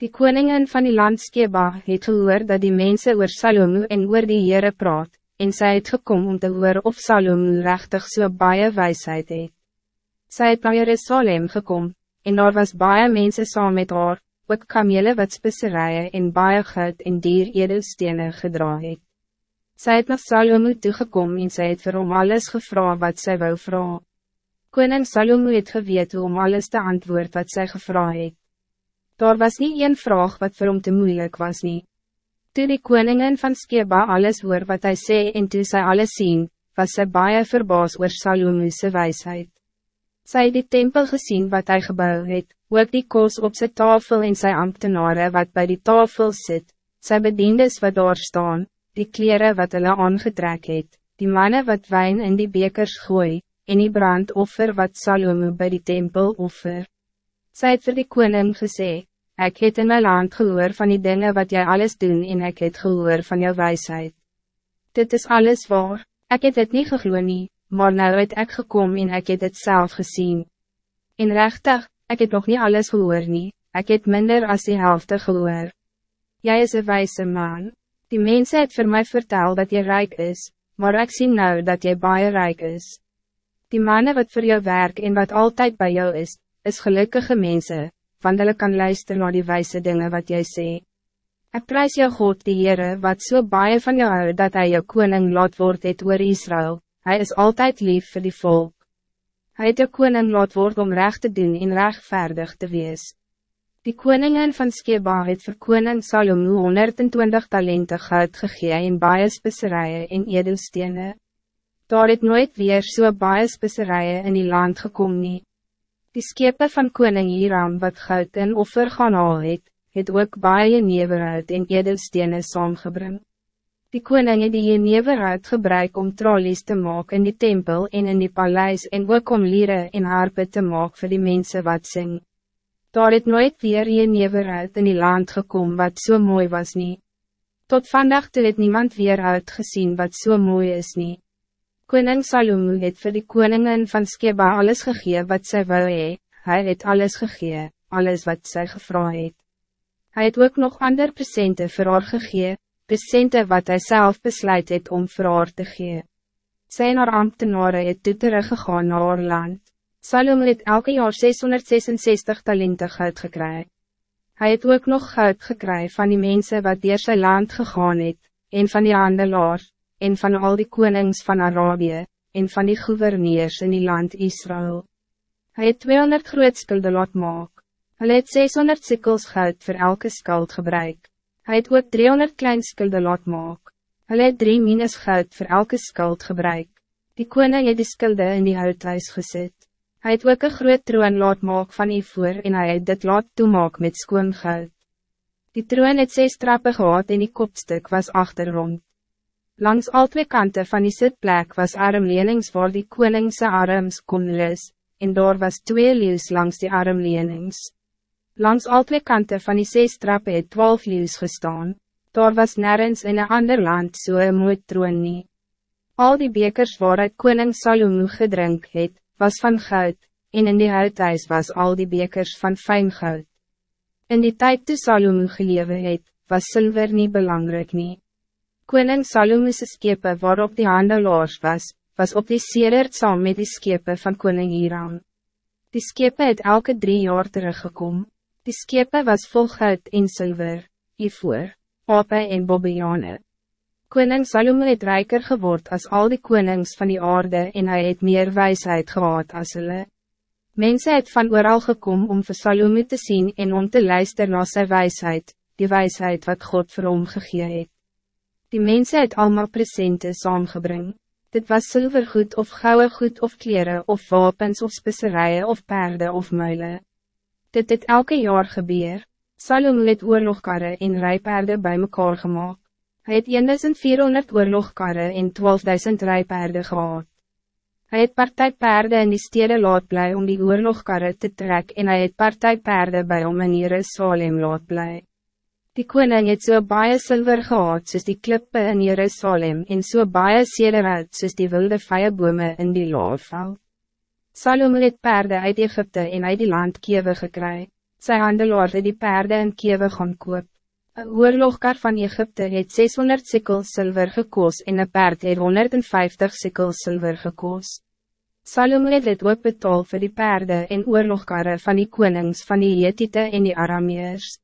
Die koningin van die land Skeba het gehoor dat die mensen oor Salomo en oor die Heere praat, en sy het gekom om te hoor of Salomo rechtig so baie wijsheid het. Sy het na Jerusalem gekom, en daar was baie mensen saam met haar, ook kamele wat spisserijen en baie goud en dier edelstene gedra het. Sy het na Salomo toegekom en sy het vir hom alles gevra wat sy wou vraag. Koning Salomo het geweet hoe om alles te antwoord wat sy gevra het. Daar was niet één vraag wat voor hom te moeilijk was niet. Toen die koningin van Skeba alles hoor wat hij zei en toe sy alles zien, was sy baie verbaas oor Salomo'se wijsheid. Sy het die tempel gezien wat hij gebouw het, ook die koos op zijn tafel en sy ambtenaren wat bij die tafel zit, sy bediendes wat daar staan, die kleren wat hulle aangetrek het, die mannen wat wijn in die bekers gooi, en die brandoffer wat Salomo bij die tempel offer. Sy het vir die koning gesê, Ik het in mijn land gehoor van die dingen wat jij alles doen en ik het gehoor van jouw wijsheid. Dit is alles waar, ik het het niet gegloeid nie, maar nou het ik gekomen en ik het het zelf gezien. In rechtig, ik het nog niet alles gehoor nie, ik het minder als die helft gehoor. Jij is een wijze man. Die mensen het voor mij verteld dat je rijk is, maar ik zie nou dat je baie rijk is. Die mannen wat voor jou werk en wat altijd bij jou is, is gelukkige mensen want hulle kan luister naar die wijze dingen wat jij sê. Ik prijs jou God die Heere wat so baie van jou hou dat hij jou koning laat word het oor Israël, hij is altijd lief voor die volk. Hij het jou koning laat word om recht te doen en rechtvaardig te wees. Die koningin van Skeba het vir koning Salomo 120 talente goud gegee en baie spisserijen en edelstene. Daar het nooit weer so baie spisserijen in die land gekom nie. Die skepe van koning Hiram wat goud en offer gaan haal het, het ook baie neverhout en edelstene saamgebring. Die koning het die jeneverhout gebruik om trollies te maken in die tempel en in die paleis en ook om lieren en harpe te maken voor die mensen wat sing. Daar het nooit weer jeneverhout in die land gekomen wat zo so mooi was niet. Tot vandaag toe het niemand weer uitgezien wat zo so mooi is niet. Koning Salomo het vir die koningin van Skeba alles gegee wat sy wou hee, hy het alles gegee, alles wat sy gevra het. Hy het ook nog ander presente vir haar gegee, presente wat hij zelf besluit het om vir haar te gee. Sy en haar ambtenare het toe teruggegaan na haar land. Salomo het elke jaar 666 talente goud gekry. Hij het ook nog goud gekry van die mensen wat dier sy land gegaan het, en van die handelaars, en van al die konings van Arabië, en van die gouverneurs in die land Israël. Hij het 200 groot skulde laat maak. Hij het 600 sikkels goud voor elke skuld gebruik. Hij het ook 300 klein skulde laat maak. Hij het 3 minus goud voor elke skuld gebruik. Die koning het die skulde in die houthuis gezet. Hij het ook een groot troon laat maak van die voor en hij het dit laat toemaak met skoon goud. Die troon het 6 trappen gehad en die kopstuk was achterom. Langs al twee kanten van die sitplek was armlenings waar die koningse arms kon lis, en daar was twee leeuws langs die armlenings. Langs al twee kanten van die zes trappen het twaalf leeuws gestaan, daar was nergens in een ander land so een mooi troon nie. Al die bekers waaruit koning Salomo gedrink het, was van goud, en in die huidhuis was al die bekers van fijn goud. In die tijd toe Salomo gelewe het, was zilver niet belangrijk niet. Koning Salomo's skepe waarop die handelaars was, was op die sedert saam met die skepe van koning Hiram. Die skepe het elke drie jaar teruggekom. Die skepe was vol goud en zilver, ivoor, ape en bobbejane. Koning Salomo het rijker geword als al die konings van die aarde en hij het meer wijsheid gehad as hulle. Mensen het van ooral gekom om vir Salomo te zien en om te luisteren naar zijn wijsheid, die wijsheid wat God vir hom gegee het. Die mensen het allemaal presente saamgebring. Dit was zilvergoed of gouden goed of kleren of wapens of specerijen of paarden of muilen. Dit het elke jaar gebeur. Salom het oorlogkarre en rijpaarden bij mekaar gemaakt. Hij het 1400 oorlogkarre en 12.000 rijpaarden gehad. Hij het partijpaarden in die steden laat blij om die oorlogkarre te trekken en hij het partijpaarden bij om in Jerusalem laat blij. Die koning het so baie silver gehad soos die klippe in Jerusalem en so baie sederhout soos die wilde vijabome in die laafveld. Salome het perde uit Egypte en uit die land kewe gekry. Sy handelaar het die perde en kewe gaan koop. Een oorlogkar van Egypte het 600 sikkel zilver gekoos en een perd het 150 sikkel zilver gekoos. Salome het dit ook betaal vir die perde en oorlogkarre van die konings van die Jetite en die Arameers.